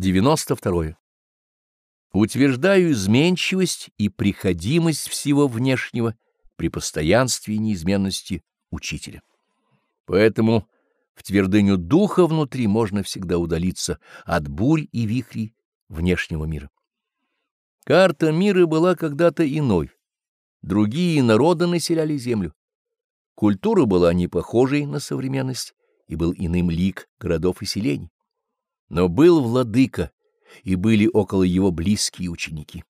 92. Утверждаю изменчивость и приходимость всего внешнего при постоянстве и неизменности учителя. Поэтому в твердыню духа внутри можно всегда удалиться от бурь и вихрей внешнего мира. Карта мира была когда-то иной. Другие народы населяли землю. Культура была не похожей на современность, и был иным лик городов и селений. Но был владыка, и были около его близкие ученики.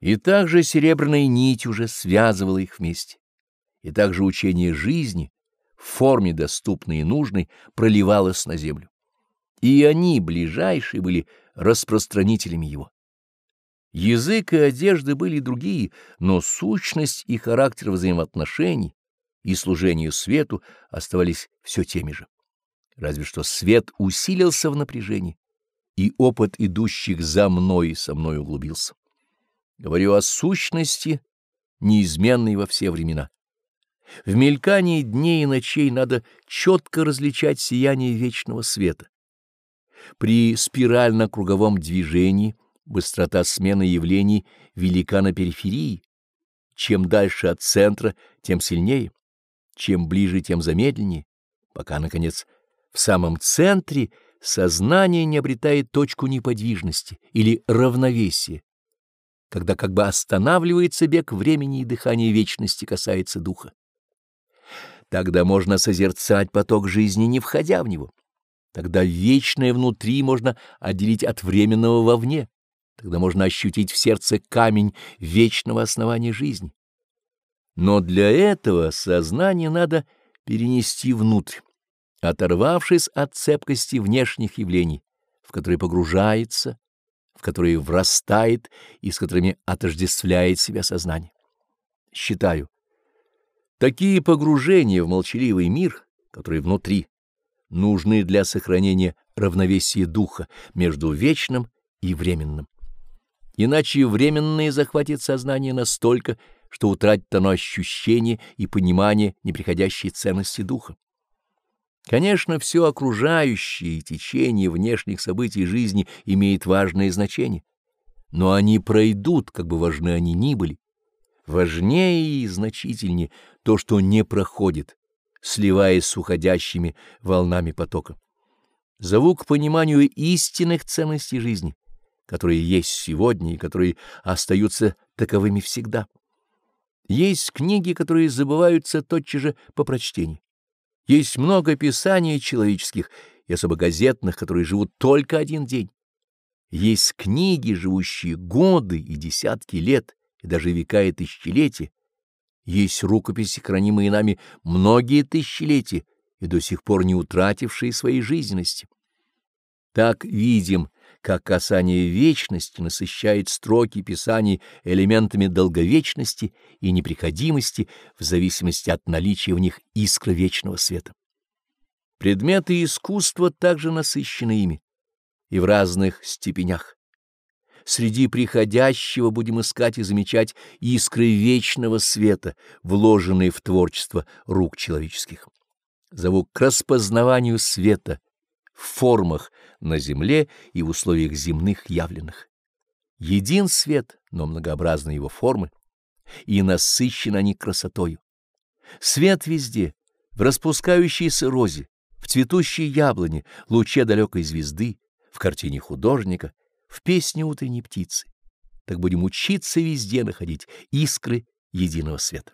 И также серебряная нить уже связывала их вместе. И также учение жизни в форме доступной и нужной проливалось на землю. И они, ближайшие, были распространителями его. Язык и одежда были другие, но сущность и характер взаимоотношений и служению свету оставались все теми же. Разве что свет усилился в напряжении, и опыт идущих за мной со мной углубился. Говорю о сущности, неизменной во все времена. В мелькании дней и ночей надо четко различать сияние вечного света. При спирально-круговом движении быстрота смены явлений велика на периферии. Чем дальше от центра, тем сильнее, чем ближе, тем замедленнее, пока, наконец, в самом центре сознание не обретает точку неподвижности или равновесия, когда как бы останавливается бег времени и дыхание вечности касается духа. Тогда можно созерцать поток жизни, не входя в него. Тогда вечное внутри можно отделить от временного вовне. Тогда можно ощутить в сердце камень вечного основания жизни. Но для этого сознание надо перенести внутрь, оторвавшись от цепкости внешних явлений, в которые погружается, в которые врастает и с которыми отождествляет себя сознание. Считаю, такие погружения в молчаливый мир, который внутри, нужны для сохранения равновесия духа между вечным и временным. Иначе временное захватит сознание настолько, что утратит оно ощущение и понимание неприходящей ценности духа. Конечно, все окружающее течение внешних событий жизни имеет важное значение, но они пройдут, как бы важны они ни были. Важнее и значительнее то, что не проходит, сливаясь с уходящими волнами потока. Зову к пониманию истинных ценностей жизни, которые есть сегодня и которые остаются таковыми всегда. Есть книги, которые забываются тотчас же по прочтении. Есть много писаний человеческих и особо газетных, которые живут только один день. Есть книги, живущие годы и десятки лет, и даже века и тысячелетия. Есть рукописи, хранимые нами многие тысячелетия и до сих пор не утратившие своей жизненности. Так видим, как касание вечности насыщает строки писаний элементами долговечности и неприходимости в зависимости от наличия в них искры вечного света. Предметы искусства также насыщены ими и в разных степенях. Среди приходящего будем искать и замечать искры вечного света, вложенные в творчество рук человеческих. Зову к распознаванию света формах на земле и в условиях земных явленных. Един свет, но многообразны его формы, и насыщены они красотою. Свет везде, в распускающейся розе, в цветущей яблоне, луче далекой звезды, в картине художника, в песне утренней птицы. Так будем учиться везде находить искры единого света.